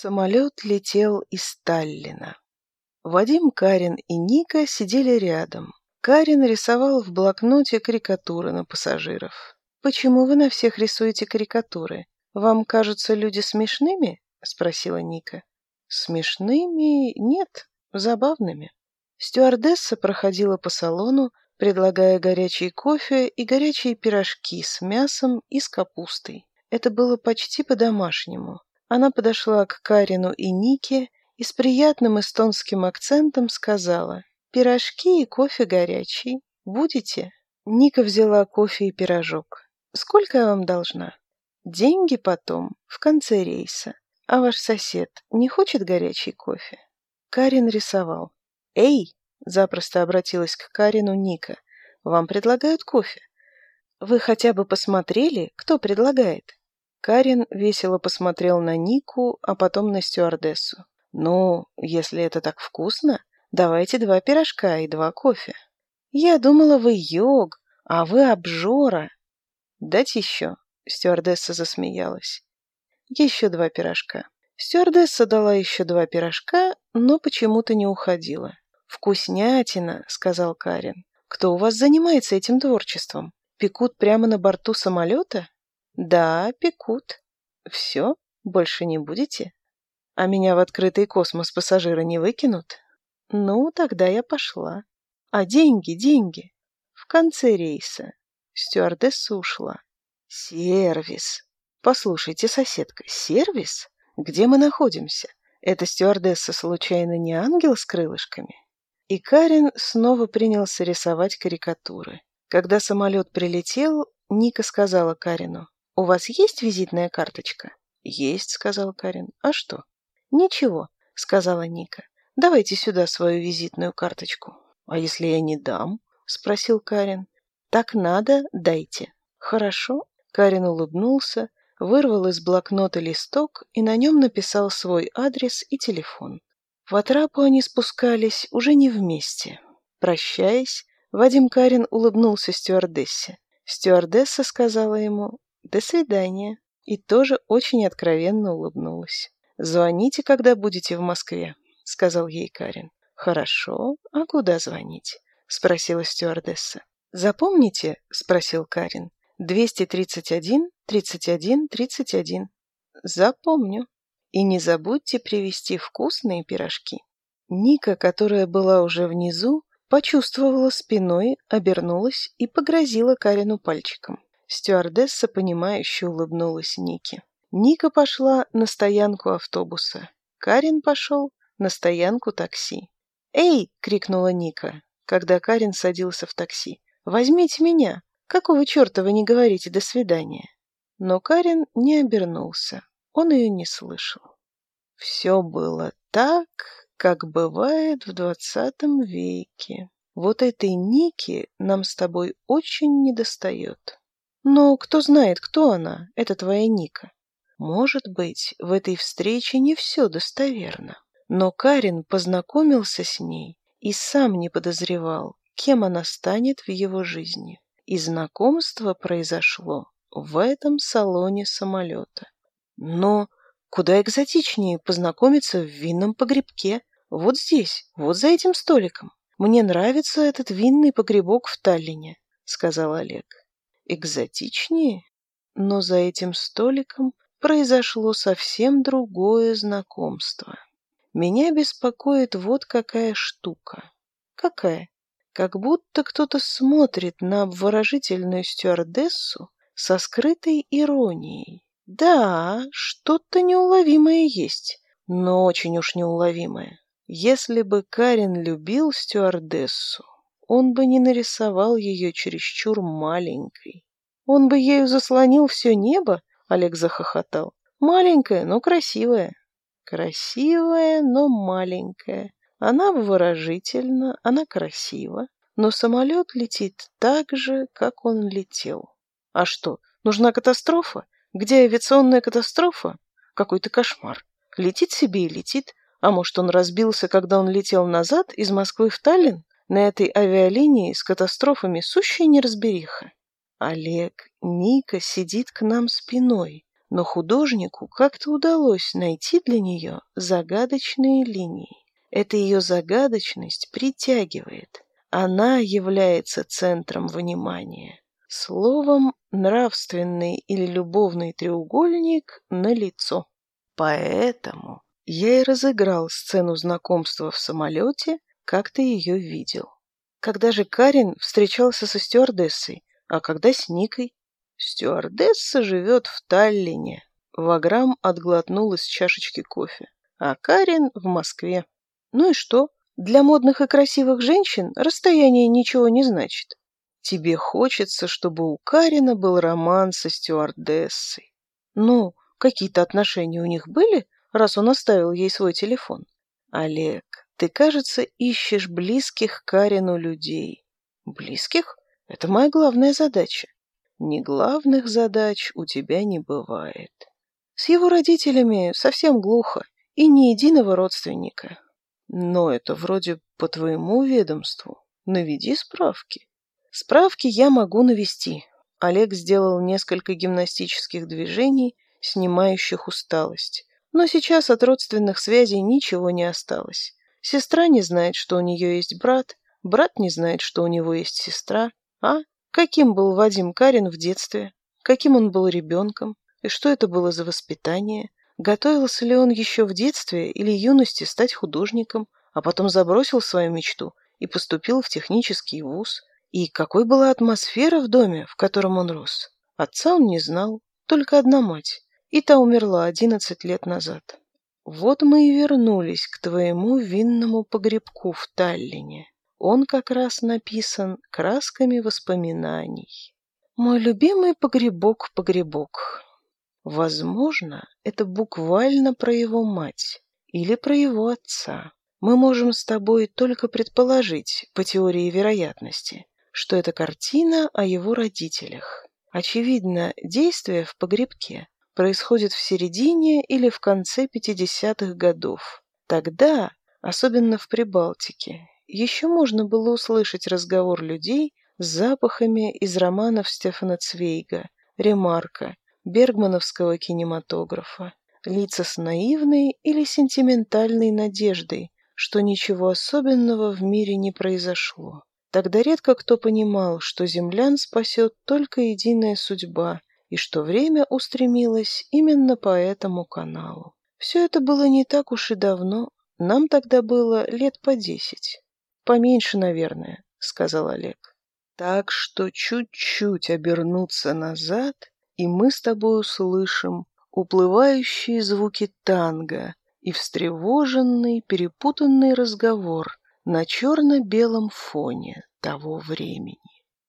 Самолет летел из Таллина. Вадим, Карин и Ника сидели рядом. Карин рисовал в блокноте карикатуры на пассажиров. «Почему вы на всех рисуете карикатуры? Вам кажутся люди смешными?» — спросила Ника. «Смешными? Нет, забавными». Стюардесса проходила по салону, предлагая горячий кофе и горячие пирожки с мясом и с капустой. Это было почти по-домашнему. Она подошла к Карину и Нике и с приятным эстонским акцентом сказала «Пирожки и кофе горячий. Будете?» Ника взяла кофе и пирожок. «Сколько я вам должна?» «Деньги потом, в конце рейса. А ваш сосед не хочет горячий кофе?» Карин рисовал. «Эй!» – запросто обратилась к Карину Ника. «Вам предлагают кофе. Вы хотя бы посмотрели, кто предлагает?» Карен весело посмотрел на Нику, а потом на стюардессу. «Ну, если это так вкусно, давайте два пирожка и два кофе». «Я думала, вы йог, а вы обжора». «Дать еще?» — стюардесса засмеялась. «Еще два пирожка». Стюардесса дала еще два пирожка, но почему-то не уходила. «Вкуснятина», — сказал Карен. «Кто у вас занимается этим творчеством? Пекут прямо на борту самолета?» Да, пекут. Все, больше не будете? А меня в открытый космос пассажиры не выкинут? Ну, тогда я пошла. А деньги, деньги. В конце рейса. Стюардесса ушла. Сервис. Послушайте, соседка, сервис? Где мы находимся? Эта стюардесса случайно не ангел с крылышками? И Карин снова принялся рисовать карикатуры. Когда самолет прилетел, Ника сказала Карину у вас есть визитная карточка? Есть сказал карен а что? Ничего сказала ника. Давайте сюда свою визитную карточку. А если я не дам? Спросил карен так надо дайте. Хорошо. Карен улыбнулся вырвал из блокнота листок и на нем написал свой адрес и телефон. В Атрапу они спускались уже не вместе. Прощаясь, Вадим Карин улыбнулся стюардессе. Стюардесса сказала ему «До свидания!» и тоже очень откровенно улыбнулась. «Звоните, когда будете в Москве», — сказал ей Карин. «Хорошо, а куда звонить?» — спросила стюардесса. «Запомните?» — спросил Карин. «231, 31, 31». «Запомню. И не забудьте привезти вкусные пирожки». Ника, которая была уже внизу, почувствовала спиной, обернулась и погрозила Карину пальчиком. Стюардесса, понимающе улыбнулась Нике. Ника пошла на стоянку автобуса. Карин пошел на стоянку такси. «Эй!» — крикнула Ника, когда Карин садился в такси. «Возьмите меня! Какого черта вы не говорите «до свидания»?» Но Карин не обернулся. Он ее не слышал. Все было так, как бывает в двадцатом веке. Вот этой Ники нам с тобой очень недостает. Но кто знает, кто она, Это твоя Ника? Может быть, в этой встрече не все достоверно. Но Карин познакомился с ней и сам не подозревал, кем она станет в его жизни. И знакомство произошло в этом салоне самолета. Но куда экзотичнее познакомиться в винном погребке. Вот здесь, вот за этим столиком. Мне нравится этот винный погребок в Таллине, сказал Олег экзотичнее, но за этим столиком произошло совсем другое знакомство. Меня беспокоит вот какая штука. Какая? Как будто кто-то смотрит на обворожительную стюардессу со скрытой иронией. Да, что-то неуловимое есть, но очень уж неуловимое. Если бы Карин любил стюардессу, он бы не нарисовал ее чересчур маленькой. Он бы ею заслонил все небо, Олег захохотал. Маленькая, но красивая. Красивая, но маленькая. Она выражительна, она красива, но самолет летит так же, как он летел. А что, нужна катастрофа? Где авиационная катастрофа? Какой-то кошмар. Летит себе и летит. А может, он разбился, когда он летел назад из Москвы в Таллин? На этой авиалинии с катастрофами сущая неразбериха. Олег, Ника сидит к нам спиной, но художнику как-то удалось найти для нее загадочные линии. Эта ее загадочность притягивает. Она является центром внимания. Словом, нравственный или любовный треугольник на лицо. Поэтому я и разыграл сцену знакомства в самолете как ты ее видел. Когда же Карин встречался со стюардессой, а когда с Никой? Стюардесса живет в Таллине. Ваграм отглотнул из чашечки кофе. А Карин в Москве. Ну и что? Для модных и красивых женщин расстояние ничего не значит. Тебе хочется, чтобы у Карина был роман со стюардессой. Ну, какие-то отношения у них были, раз он оставил ей свой телефон? Олег, ты, кажется, ищешь близких Карину людей. Близких? Это моя главная задача. Не главных задач у тебя не бывает. С его родителями совсем глухо и ни единого родственника. Но это вроде по твоему ведомству. Наведи справки. Справки я могу навести. Олег сделал несколько гимнастических движений, снимающих усталость. Но сейчас от родственных связей ничего не осталось. Сестра не знает, что у нее есть брат, брат не знает, что у него есть сестра. А? Каким был Вадим Карин в детстве? Каким он был ребенком? И что это было за воспитание? Готовился ли он еще в детстве или юности стать художником, а потом забросил свою мечту и поступил в технический вуз? И какой была атмосфера в доме, в котором он рос? Отца он не знал, только одна мать, и та умерла одиннадцать лет назад. Вот мы и вернулись к твоему винному погребку в Таллине. Он как раз написан красками воспоминаний. Мой любимый погребок-погребок. Возможно, это буквально про его мать или про его отца. Мы можем с тобой только предположить, по теории вероятности, что это картина о его родителях. Очевидно, действие в погребке происходит в середине или в конце 50-х годов. Тогда, особенно в Прибалтике, еще можно было услышать разговор людей с запахами из романов Стефана Цвейга, Ремарка, бергмановского кинематографа. Лица с наивной или сентиментальной надеждой, что ничего особенного в мире не произошло. Тогда редко кто понимал, что землян спасет только единая судьба – и что время устремилось именно по этому каналу. Все это было не так уж и давно, нам тогда было лет по десять. Поменьше, наверное, сказал Олег. Так что чуть-чуть обернуться назад, и мы с тобой услышим уплывающие звуки танго и встревоженный, перепутанный разговор на черно-белом фоне того времени.